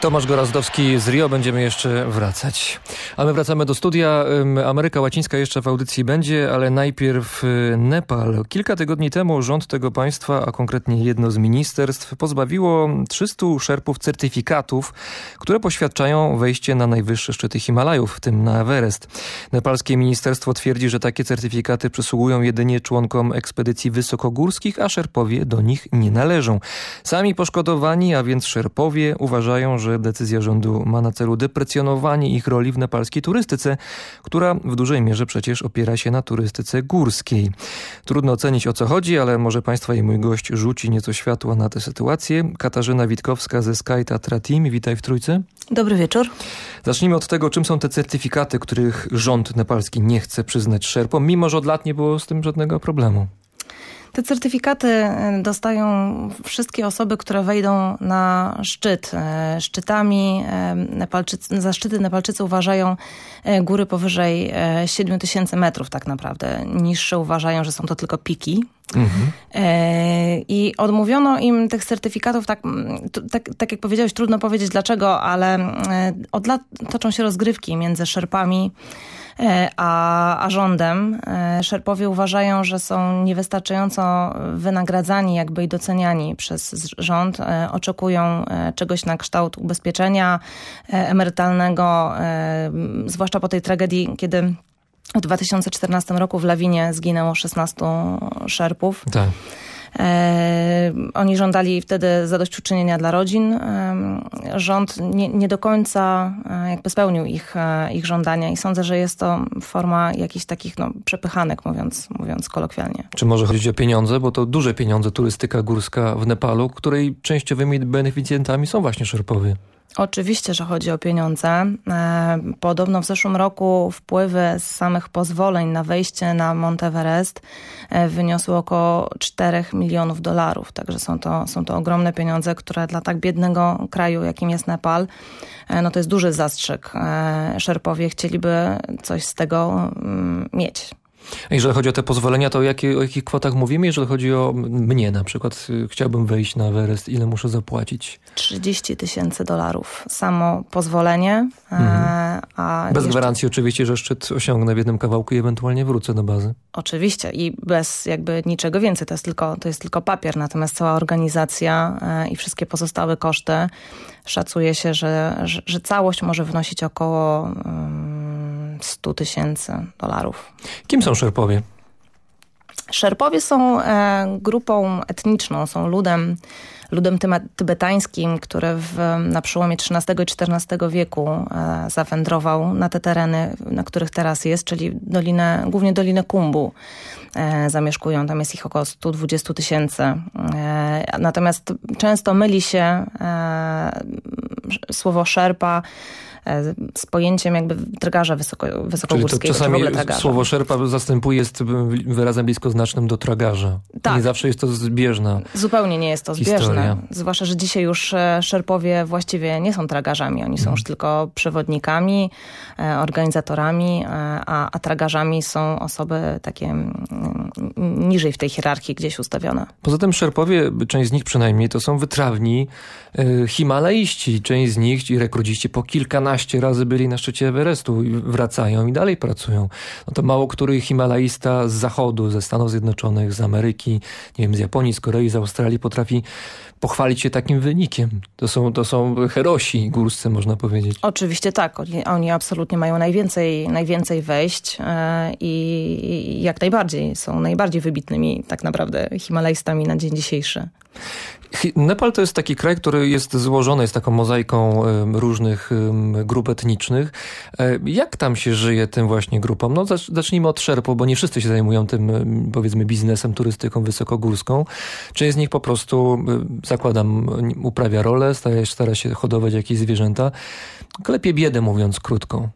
Tomasz Gorazdowski z Rio, będziemy jeszcze wracać. A my wracamy do studia. Ameryka Łacińska jeszcze w audycji będzie, ale najpierw y, Nepal. Kilka tygodni temu rząd tego państwa, a konkretnie jedno z ministerstw, pozbawiło 300 szerpów certyfikatów, które poświadczają wejście na najwyższe szczyty Himalajów, w tym na Everest. Nepalskie ministerstwo twierdzi, że takie certyfikaty przysługują jedynie członkom ekspedycji wysokogórskich, a szerpowie do nich nie należą. Sami poszkodowani, a więc szerpowie uważają, że że decyzja rządu ma na celu deprecjonowanie ich roli w nepalskiej turystyce, która w dużej mierze przecież opiera się na turystyce górskiej. Trudno ocenić o co chodzi, ale może Państwa i mój gość rzuci nieco światła na tę sytuację. Katarzyna Witkowska ze Sky Tatra Team. Witaj w Trójcy. Dobry wieczór. Zacznijmy od tego, czym są te certyfikaty, których rząd nepalski nie chce przyznać szerpom, mimo że od lat nie było z tym żadnego problemu. Te certyfikaty e, dostają wszystkie osoby, które wejdą na szczyt. E, szczytami e, Nepalczycy, za szczyty Nepalczycy uważają góry powyżej 7 tysięcy metrów tak naprawdę. Niższe uważają, że są to tylko piki. Mhm. I odmówiono im tych certyfikatów, tak, tak, tak jak powiedziałeś, trudno powiedzieć dlaczego, ale od lat toczą się rozgrywki między szerpami E, a, a rządem. E, szerpowie uważają, że są niewystarczająco wynagradzani jakby i doceniani przez rząd. E, oczekują czegoś na kształt ubezpieczenia emerytalnego, zwłaszcza po tej tragedii, kiedy w 2014 roku w lawinie zginęło 16 szerpów. Tak. E, oni żądali wtedy zadośćuczynienia dla rodzin. E, rząd nie, nie, do końca e, jakby spełnił ich, ich żądania i sądzę, że jest to forma jakichś takich no, przepychanek, mówiąc, mówiąc kolokwialnie. Czy może chodzić o pieniądze? Bo to duże pieniądze, turystyka górska w Nepalu, której częściowymi beneficjentami są właśnie Szerpowie. Oczywiście, że chodzi o pieniądze. E, podobno w zeszłym roku wpływy z samych pozwoleń na wejście na Monteverest e, wyniosły około 4 milionów dolarów. Także są to, są to ogromne pieniądze, które dla tak biednego kraju, jakim jest Nepal, e, no to jest duży zastrzyk. Szerpowie chcieliby coś z tego mm, mieć. Jeżeli chodzi o te pozwolenia, to o, jakie, o jakich kwotach mówimy? Jeżeli chodzi o mnie na przykład, y, chciałbym wejść na Everest, ile muszę zapłacić? 30 tysięcy dolarów. Samo pozwolenie. E, mhm. Bez jeszcze... gwarancji oczywiście, że szczyt osiągnę w jednym kawałku i ewentualnie wrócę do bazy. Oczywiście i bez jakby niczego więcej. To jest tylko, to jest tylko papier, natomiast cała organizacja e, i wszystkie pozostałe koszty szacuje się, że, że, że całość może wynosić około... Um, 100 tysięcy dolarów. Kim są Szerpowie? Szerpowie są e, grupą etniczną, są ludem, ludem tybetańskim, który w, na przełomie XIII i XIV wieku e, zawędrował na te tereny, na których teraz jest, czyli dolinę, głównie Dolinę Kumbu e, zamieszkują. Tam jest ich około 120 tysięcy. natomiast często myli się słowo szerpa z pojęciem jakby tragarza wysoko, wysokogórskiego. Czyli to czasami słowo szerpa zastępuje jest wyrazem bliskoznacznym do tragarza. Tak. Nie zawsze jest to zbieżna Zupełnie nie jest to zbieżne. Historia. Zwłaszcza, że dzisiaj już e, szerpowie właściwie nie są tragarzami. Oni są mhm. już tylko przewodnikami, e, organizatorami, a, a tragarzami są osoby takie mm, niżej w tej hierarchii gdzieś ustawione. Poza tym szerpowie, część z nich przynajmniej, to są wytrawni himalaiści. Część z nich, ci rekrudziści po kilkanaście 15 razy byli na szczycie Everestu i wracają i dalej pracują. No to mało który himalaista z zachodu, ze Stanów Zjednoczonych, z Ameryki, nie wiem, z Japonii, z Korei, z Australii potrafi pochwalić się takim wynikiem. To są, to są herosi górscy, można powiedzieć. Oczywiście tak. Oni, oni absolutnie mają najwięcej, najwięcej wejść e, i jak najbardziej są najbardziej wybitnymi tak naprawdę himalajstami na dzień dzisiejszy. Nepal to jest taki kraj, który jest złożony, jest taką mozaiką różnych grup etnicznych. E, jak tam się żyje tym właśnie grupom? No zacznijmy od Szerpo, bo nie wszyscy się zajmują tym powiedzmy biznesem, turystyką wysokogórską. Część z nich po prostu, zakładam, uprawia rolę, stara, stara się hodować jakieś zwierzęta. Klepie biedę, mówiąc krótko.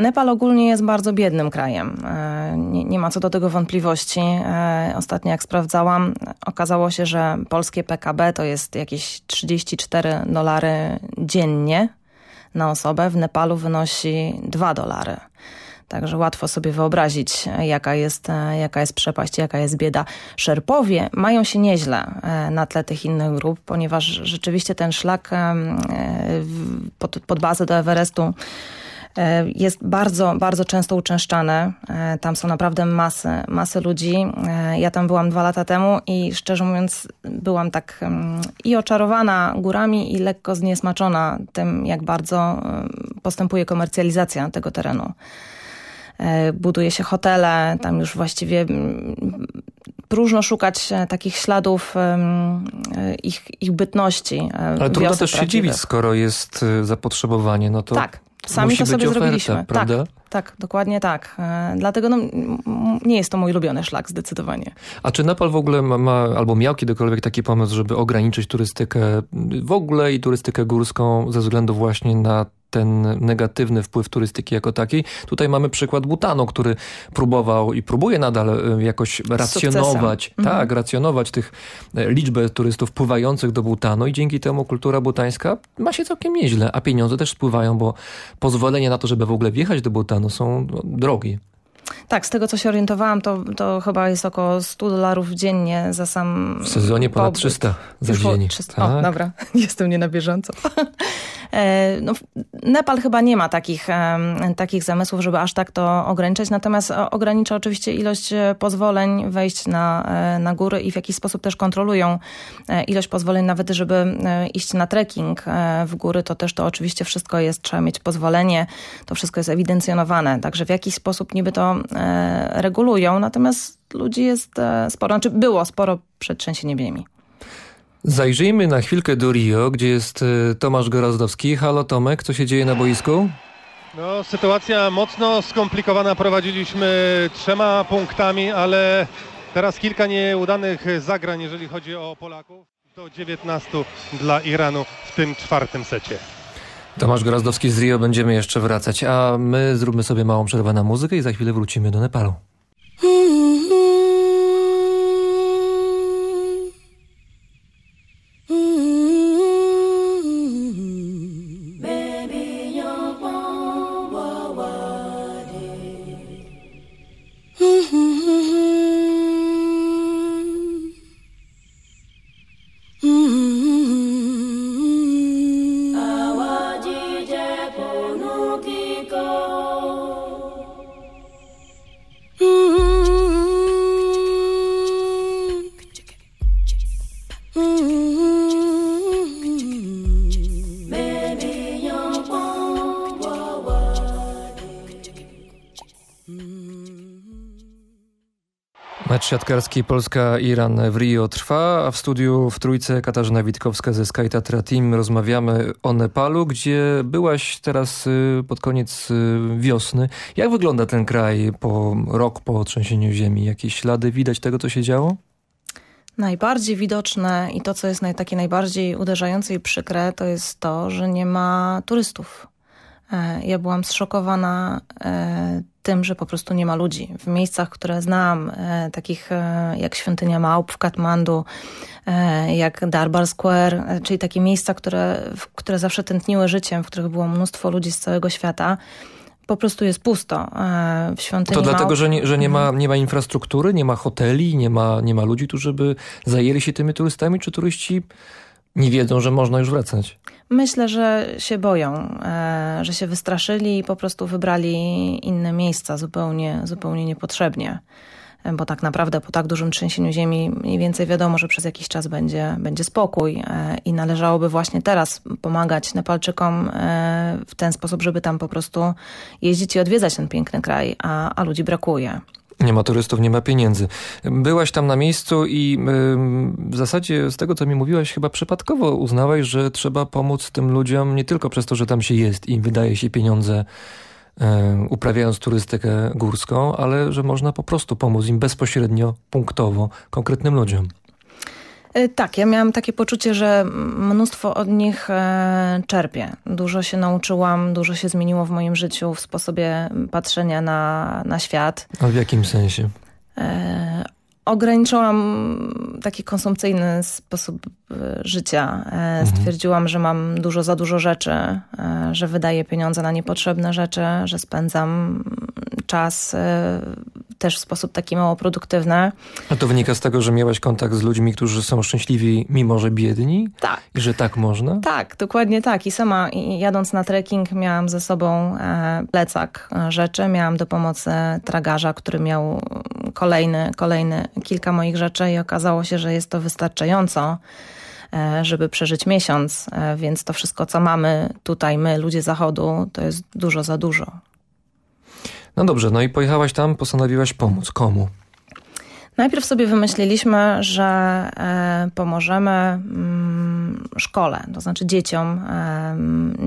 Nepal ogólnie jest bardzo biednym krajem. E, nie, nie, ma co do tego wątpliwości. E, ostatnio jak sprawdzałam, okazało się, że polskie PKB to jest jakieś 34 dolary dziennie na osobę. W Nepalu wynosi 2 dolary. Także łatwo sobie wyobrazić, jaka jest, jaka jest przepaść, jaka jest bieda. Szerpowie mają się nieźle na tle tych innych grup, ponieważ rzeczywiście ten szlak pod, pod bazę do Everestu E, jest bardzo, bardzo często uczęszczane. E, tam są naprawdę masy, masy ludzi. E, ja tam byłam dwa lata temu i szczerze mówiąc byłam tak mm, i oczarowana górami i lekko zniesmaczona tym, jak bardzo postępuje komercjalizacja tego terenu buduje się hotele, tam już właściwie mm, próżno szukać takich śladów ich, ich bytności. Ale trudno też się dziwić, skoro jest zapotrzebowanie, no to tak. Sami Musi to sobie oferta, zrobiliśmy. Prawda? Tak, tak, dokładnie tak. E, dlatego no, nie jest to mój ulubiony szlak zdecydowanie. A czy Nepal w ogóle ma, ma, albo miał kiedykolwiek taki pomysł, żeby ograniczyć turystykę w ogóle i turystykę górską ze względu właśnie na ten negatywny wpływ turystyki jako takiej. Tutaj mamy przykład Butanu, który próbował i próbuje nadal e, jakoś racjonować, tak, mhm. racjonować tych e, liczbę turystów pływających do Butanu i dzięki temu kultura butańska ma się całkiem nieźle, a pieniądze też spływają, bo pozwolenia na to, żeby w ogóle wjechać do Butanu są no, drogie. Tak, z tego co się orientowałam, to, to chyba jest około 100 dolarów dziennie za sam W sezonie ponad 300 za dzień. 300. Tak. O, dobra, jestem nie na bieżąco. E, no, Nepal chyba nie ma takich, takich zamysłów, żeby aż tak to ograniczać, natomiast ogranicza oczywiście ilość e, pozwoleń wejść na, e, na góry i w jakiś sposób też kontrolują ilość pozwoleń, nawet żeby iść na trekking w góry, to też to oczywiście wszystko jest, trzeba mieć pozwolenie, to wszystko jest ewidencjonowane, także w jakiś sposób niby to regulują, natomiast ludzi jest sporo, znaczy było sporo przed trzęsieniem ziemi. Zajrzyjmy na chwilkę do Rio, gdzie jest e, Tomasz Gorazdowski. Halo Tomek, co się dzieje na boisku? No, sytuacja mocno skomplikowana. Prowadziliśmy trzema punktami, ale teraz kilka nieudanych zagrań, jeżeli chodzi o Polaków. Do 19 dla Iranu w tym czwartym secie. Tomasz Gorazdowski z Rio, będziemy jeszcze wracać, a my zróbmy sobie małą przerwę na muzykę i za chwilę wrócimy do Nepalu. Siatkarski Polska-Iran w Rio trwa, a w studiu w Trójce Katarzyna Witkowska ze Sky Tatra Team rozmawiamy o Nepalu, gdzie byłaś teraz y, pod koniec y, wiosny. Jak wygląda ten kraj po rok po trzęsieniu ziemi? Jakieś ślady widać tego, co się działo? Najbardziej widoczne i to, co jest naj, takie najbardziej uderzające i przykre, to jest to, że nie ma turystów. E, ja byłam zszokowana e, tym, że po prostu nie ma ludzi. W miejscach, które znam, e, takich jak Świątynia Małp w Katmandu, jak Darbar Square, czyli takie miejsca, które, które zawsze tętniły życiem, w których było mnóstwo ludzi z całego świata, po prostu jest pusto w świątyni To dlatego, że, nie, że nie, ma, mhm. nie ma infrastruktury, nie ma hoteli, nie ma, nie ma ludzi, którzy by zajęli się tymi turystami, czy turyści nie wiedzą, że można już wracać? Myślę, że się boją, e, że się wystraszyli i po prostu wybrali inne miejsca zupełnie, zupełnie niepotrzebnie. E, bo tak naprawdę po tak dużym trzęsieniu ziemi mniej więcej wiadomo, że przez jakiś czas będzie, będzie spokój e, i należałoby właśnie teraz pomagać Nepalczykom w ten sposób, żeby tam po prostu jeździć i odwiedzać ten piękny kraj, a, a ludzi brakuje. Nie ma turystów, nie ma pieniędzy. Byłaś tam na miejscu i w zasadzie z tego, co mi mówiłaś, chyba przypadkowo uznałaś, że trzeba pomóc tym ludziom nie tylko przez to, że tam się jest i wydaje się pieniądze uprawiając turystykę górską, ale że można po prostu pomóc im bezpośrednio, punktowo, konkretnym ludziom. E, tak, ja miałam takie poczucie, że mnóstwo od nich e, czerpię. Dużo się nauczyłam, dużo się zmieniło w moim życiu, w sposobie patrzenia na, na świat. A w jakim sensie? E, ograniczyłam taki konsumpcyjny sposób życia. Mhm. Stwierdziłam, że mam dużo za dużo rzeczy, że wydaję pieniądze na niepotrzebne rzeczy, że spędzam czas też w sposób taki mało produktywny. A to wynika z tego, że miałaś kontakt z ludźmi, którzy są szczęśliwi, mimo że biedni? Tak. I że tak można? Tak, dokładnie tak. I sama jadąc na trekking miałam ze sobą plecak rzeczy. Miałam do pomocy tragarza, który miał kolejny, kolejny kilka moich rzeczy i okazało się, że jest to wystarczająco E, żeby przeżyć miesiąc, e, więc to wszystko, co mamy tutaj, my, ludzie zachodu, to jest dużo za dużo. No dobrze, no i pojechałaś tam, postanowiłaś pomóc. Komu? Najpierw sobie wymyśliliśmy, że e, pomożemy mm, szkole, to znaczy dzieciom,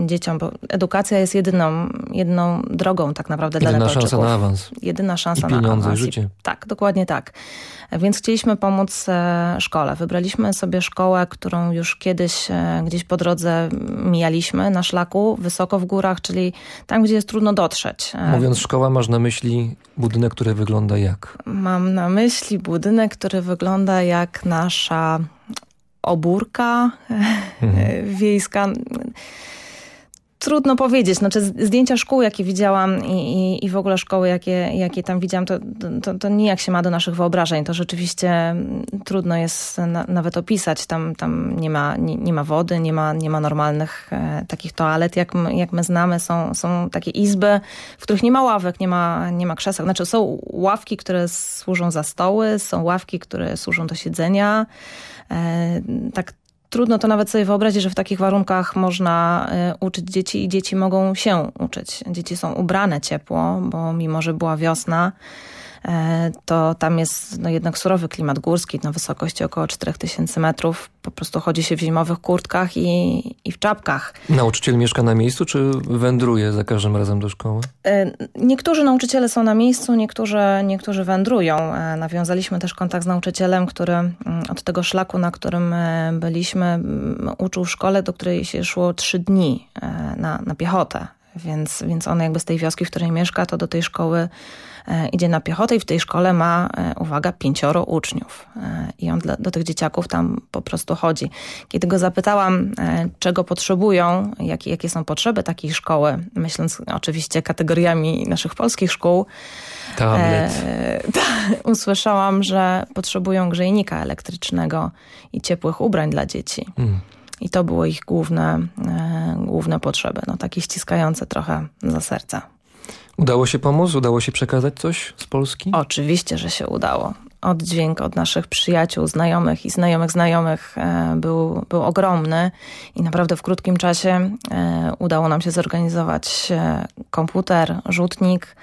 dzieciom, bo edukacja jest jedyną, jedyną drogą tak naprawdę jedyna dla Jedyna szansa na awans. Jedyna szansa I pieniądze, na awans. I życie. tak, dokładnie tak. Więc chcieliśmy pomóc e, szkole. Wybraliśmy sobie szkołę, którą już kiedyś e, gdzieś po drodze mijaliśmy na szlaku, wysoko w górach, czyli tam, gdzie jest trudno dotrzeć. E, Mówiąc szkoła, masz na myśli budynek, który wygląda jak? Mam na myśli budynek, który wygląda jak nasza obórka mhm. wiejska trudno powiedzieć. Znaczy zdjęcia szkół, jakie widziałam i, i, i w ogóle szkoły, jakie, jakie tam widziałam, to, to, to nijak się ma do naszych wyobrażeń. To rzeczywiście mm, trudno jest na, nawet opisać. Tam, tam nie, ma, nie, nie, ma wody, nie ma, nie ma normalnych e, takich toalet, jak, jak my znamy. Są, są takie izby, w których nie ma ławek, nie ma, nie ma krzeseł. Znaczy są ławki, które służą za stoły, są ławki, które służą do siedzenia. E, tak trudno to nawet sobie wyobrazić, że w takich warunkach można y, uczyć dzieci i dzieci mogą się uczyć. Dzieci są ubrane ciepło, bo mimo, że była wiosna, to tam jest no jednak surowy klimat górski na wysokości około 4000 metrów. Po prostu chodzi się w zimowych kurtkach i, i w czapkach. Nauczyciel mieszka na miejscu, czy wędruje za każdym razem do szkoły? E, niektórzy nauczyciele są na miejscu, niektórzy, niektórzy wędrują. E, nawiązaliśmy też kontakt z nauczycielem, który mm, od tego szlaku, na którym byliśmy, mm, uczył w szkole, do której się szło trzy dni na, na piechotę. Więc, więc on jakby z tej wioski, w której mieszka, to do tej szkoły E, idzie na piechotę i w tej szkole ma, e, uwaga, pięcioro uczniów. E, I on do tych dzieciaków tam po prostu chodzi. Kiedy go zapytałam, czego potrzebują, jakie, jakie są potrzeby takiej szkoły, myśląc oczywiście kategoriami naszych polskich szkół, Tablet. E, ta, usłyszałam, że potrzebują grzejnika elektrycznego i ciepłych ubrań dla dzieci. Mm. I to było ich główne, e, główne potrzeby, no takie ściskające trochę za serce. Udało się pomóc? Udało się przekazać coś z Polski? Oczywiście, że się udało. Oddźwięk od naszych przyjaciół, znajomych i znajomych znajomych e, był, był ogromny i naprawdę w krótkim czasie e, udało nam się zorganizować komputer, rzutnik.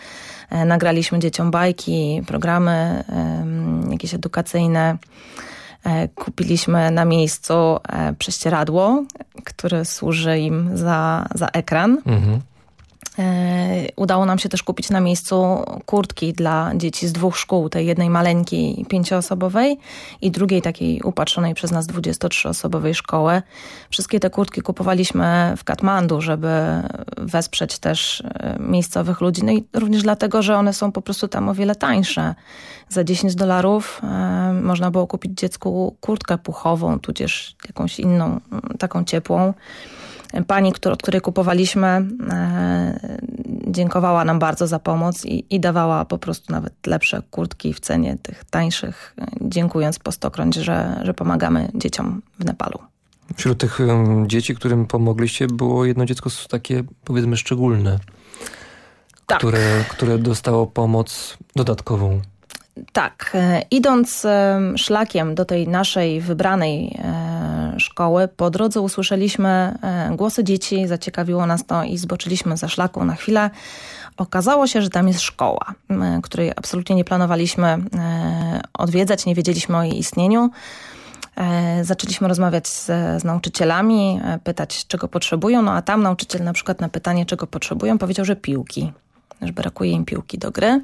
Nagraliśmy dzieciom bajki, programy jakieś edukacyjne. Kupiliśmy na miejscu prześcieradło, które służy im za, za ekran. Mhm. E, udało nam się też kupić na miejscu kurtki dla dzieci z dwóch szkół, tej jednej maleńkiej pięcioosobowej i drugiej takiej upatrzonej przez nas 23-osobowej szkoły. Wszystkie te kurtki kupowaliśmy w Katmandu, żeby wesprzeć też e, miejscowych ludzi. No i również dlatego, że one są po prostu tam o wiele tańsze. Za 10 dolarów e, można było kupić dziecku kurtkę puchową, tudzież jakąś inną, taką ciepłą. Pani, który, od której kupowaliśmy, e, dziękowała nam bardzo za pomoc i, i, dawała po prostu nawet lepsze kurtki w cenie tych tańszych, e, dziękując po stokroć, że, że pomagamy dzieciom w Nepalu. Wśród tych um, dzieci, którym pomogliście, było jedno dziecko takie, powiedzmy, szczególne, tak. które, które dostało pomoc dodatkową. Tak, e, idąc szlakiem do tej naszej wybranej szkoły. Po drodze usłyszeliśmy e, głosy dzieci, zaciekawiło nas to i zboczyliśmy za szlaką na chwilę. Okazało się, że tam jest szkoła, której absolutnie nie planowaliśmy e, odwiedzać, nie wiedzieliśmy o jej istnieniu. E, zaczęliśmy rozmawiać z, z, nauczycielami, pytać, czego potrzebują, no a tam nauczyciel na przykład na pytanie, czego potrzebują, powiedział, że piłki, że brakuje im piłki do gry.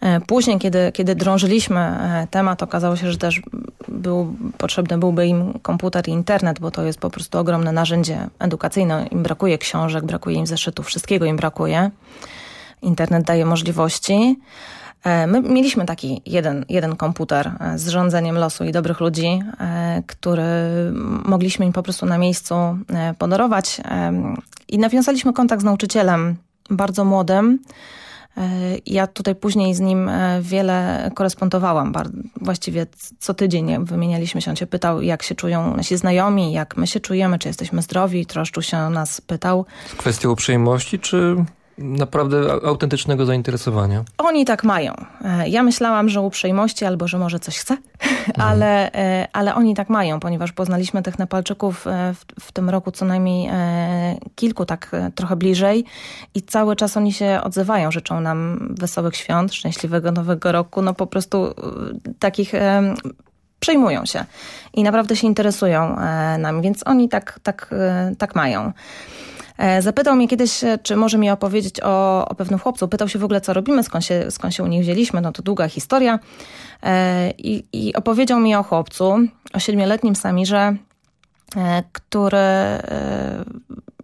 E, później, kiedy, kiedy drążyliśmy e, temat, okazało się, że też był, potrzebny byłby im komputer i internet, bo to jest po prostu ogromne narzędzie edukacyjne. Im brakuje książek, brakuje im zeszytów, wszystkiego im brakuje. Internet daje możliwości. E, my mieliśmy taki jeden, jeden komputer z rządzeniem losu i dobrych ludzi, który mogliśmy im po prostu na miejscu podarować. I nawiązaliśmy kontakt z nauczycielem bardzo młodym, Ja tutaj później z nim wiele korespondowałam. Właściwie co tydzień wymienialiśmy się. On się pytał, jak się czują nasi znajomi, jak my się czujemy, czy jesteśmy zdrowi. Troszczył się o nas, pytał. Kwestia uprzejmości, czy naprawdę autentycznego zainteresowania. Oni tak mają. E, ja myślałam, że uprzejmości albo, że może coś chce, mhm. ale, e, ale oni tak mają, ponieważ poznaliśmy tych Nepalczyków e, w, w, tym roku co najmniej kilku, tak trochę bliżej i cały czas oni się odzywają, życzą nam wesołych świąt, szczęśliwego nowego roku, no po prostu takich przejmują się i naprawdę się interesują nami, więc oni tak, tak, tak mają. E, zapytał mnie kiedyś, e, czy może mi opowiedzieć o, o pewnym chłopcu. Pytał się w ogóle, co robimy, skąd się, skąd się u nich wzięliśmy. No to długa historia. E, I, i opowiedział mi o chłopcu, o siedmioletnim Samirze, który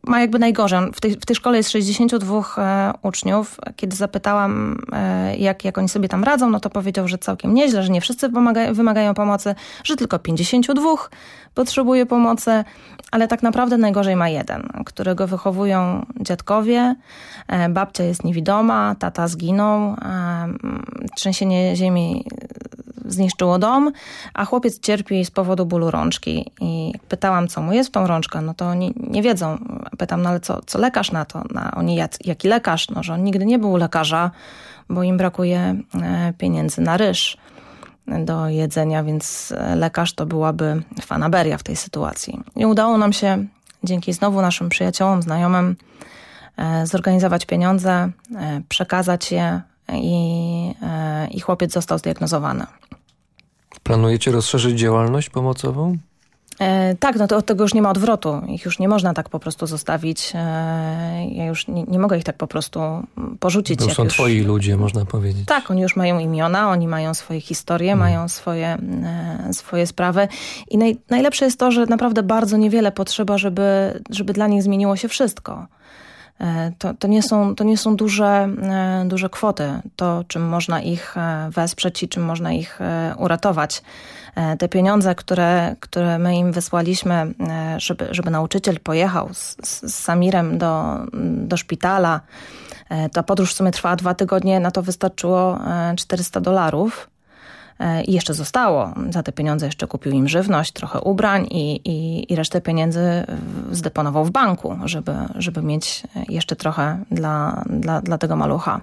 ma jakby najgorzej. W tej, w tej szkole jest 62 e, uczniów. Kiedy zapytałam, e, jak, jak oni sobie tam radzą, no to powiedział, że całkiem nieźle, że nie wszyscy pomaga, wymagają pomocy, że tylko 52 potrzebuje pomocy, ale tak naprawdę najgorzej ma jeden, którego wychowują dziadkowie. E, babcia jest niewidoma, tata zginął, trzęsienie ziemi zniszczyło dom, a chłopiec cierpi z powodu bólu rączki. I pytałam, co mu jest w tą rączkę, no to oni nie wiedzą. Pytam, no ale co, co lekarz na to? Na, oni jak, jaki lekarz? No, że on nigdy nie był lekarza, bo im brakuje e, pieniędzy na ryż do jedzenia, więc e, lekarz to byłaby fanaberia w tej sytuacji. I udało nam się dzięki znowu naszym przyjaciołom, znajomym e, zorganizować pieniądze, przekazać je i, i chłopiec został zdiagnozowany. Planujecie rozszerzyć działalność pomocową? E, tak, no to od tego już nie ma odwrotu. Ich już nie można tak po prostu zostawić. E, ja już nie, nie, mogę ich tak po prostu porzucić. To są już... twoi ludzie, można powiedzieć. Tak, oni już mają imiona, oni mają swoje historie, hmm. mają swoje, e, swoje sprawy. I naj, najlepsze jest to, że naprawdę bardzo niewiele potrzeba, żeby, żeby dla nich zmieniło się wszystko. E, to, to, nie są, to nie są duże, e, duże kwoty, to czym można ich e, wesprzeć i czym można ich uratować. Te pieniądze, które, które my im wysłaliśmy, żeby, żeby nauczyciel pojechał z, z Samirem do, do szpitala, ta podróż w sumie trwała dwa tygodnie, na to wystarczyło 400 dolarów. E, I jeszcze zostało. Za te pieniądze jeszcze kupił im żywność, trochę ubrań i, i, i resztę pieniędzy zdeponował w banku, żeby, żeby mieć jeszcze trochę dla, dla, dla tego malucha.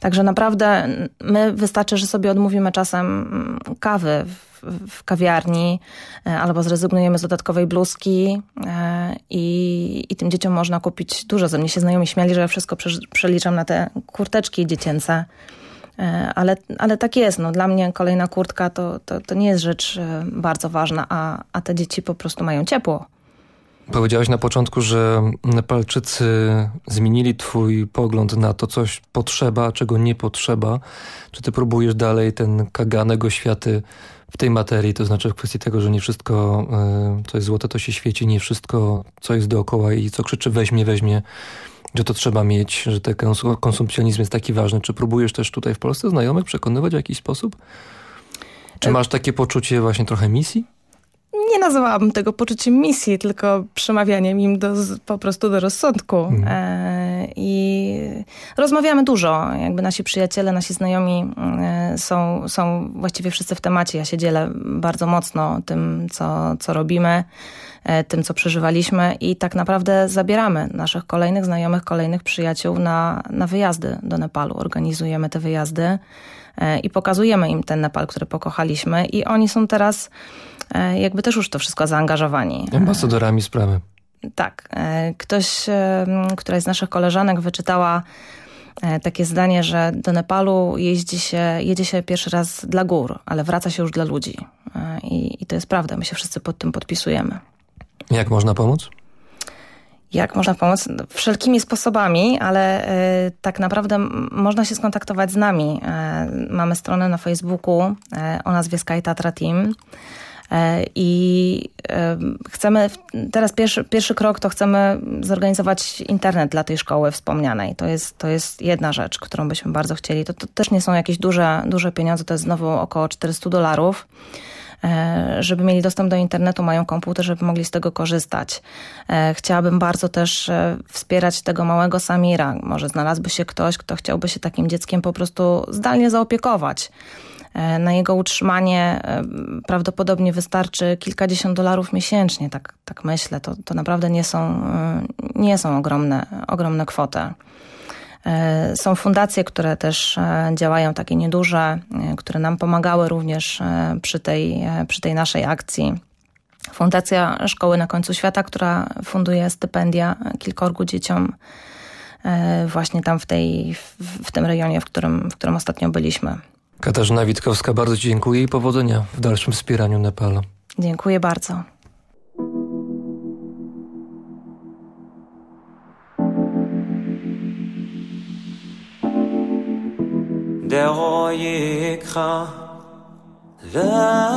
Także naprawdę my wystarczy, że sobie odmówimy czasem kawy w, w kawiarni e, albo zrezygnujemy z dodatkowej bluzki e, i, i tym dzieciom można kupić dużo. Ze mnie się znajomi śmiali, że ja wszystko przeliczam na te kurteczki dziecięce E, ale, ale tak jest. No, dla mnie kolejna kurtka to, to, to nie jest rzecz e, bardzo ważna, a, a te dzieci po prostu mają ciepło. Powiedziałaś na początku, że Nepalczycy zmienili twój pogląd na to, coś potrzeba, czego nie potrzeba. Czy ty próbujesz dalej ten kaganego światy w tej materii, to znaczy w kwestii tego, że nie wszystko, e, co jest złote, to się świeci, nie wszystko, co jest dookoła i co krzyczy weźmie, weźmie, że to trzeba mieć, że ten konsumpcjonizm jest taki ważny. Czy próbujesz też tutaj w Polsce znajomych przekonywać w jakiś sposób? Czy e, masz takie poczucie właśnie trochę misji? Nie nazywałabym tego poczuciem misji, tylko przemawianiem im do, po prostu do rozsądku. Mhm. E, I rozmawiamy dużo. Jakby nasi przyjaciele, nasi znajomi e, są, są właściwie wszyscy w temacie. Ja się dzielę bardzo mocno tym, co, co robimy, e, tym, co przeżywaliśmy i tak naprawdę zabieramy naszych kolejnych znajomych, kolejnych przyjaciół na, na wyjazdy do Nepalu. Organizujemy te wyjazdy e, i pokazujemy im ten Nepal, który pokochaliśmy i oni są teraz jakby też już to wszystko zaangażowani. Ambasadorami sprawy. Tak. E, ktoś, e, któraś z naszych koleżanek wyczytała takie zdanie, że do Nepalu jeździ się, jedzie się pierwszy raz dla gór, ale wraca się już dla ludzi. I, I, to jest prawda. My się wszyscy pod tym podpisujemy. Jak można pomóc? Jak można pomóc? Wszelkimi sposobami, ale y, tak naprawdę można się skontaktować z nami. Y, mamy stronę na Facebooku y, o nazwie Sky Tatra Team. E, I chcemy, teraz pierwszy, pierwszy krok to chcemy zorganizować internet dla tej szkoły wspomnianej. To jest, to jest jedna rzecz, którą byśmy bardzo chcieli. To, to też nie są jakieś duże, duże pieniądze, to jest znowu około 400 dolarów. żeby mieli dostęp do internetu, mają komputer, żeby mogli z tego korzystać. Chciałabym bardzo też wspierać tego małego Samira. Może znalazłby się ktoś, kto chciałby się takim dzieckiem po prostu zdalnie zaopiekować. E, na jego utrzymanie e, prawdopodobnie wystarczy kilkadziesiąt dolarów miesięcznie, tak, tak myślę. To, to naprawdę nie są, e, nie są ogromne, ogromne kwoty. Są fundacje, które też działają takie nieduże, które nam pomagały również przy tej, przy tej naszej akcji. Fundacja Szkoły na końcu świata, która funduje stypendia kilkorgu dzieciom właśnie tam w, tej, w tym rejonie, w którym, w którym ostatnio byliśmy. Katarzyna Witkowska, bardzo dziękuję i powodzenia w dalszym wspieraniu Nepalu. Dziękuję bardzo. Der roye craint la